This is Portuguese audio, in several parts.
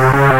Bye.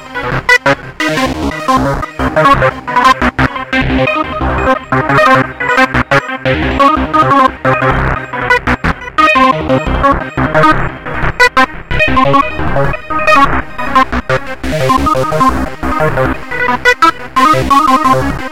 Música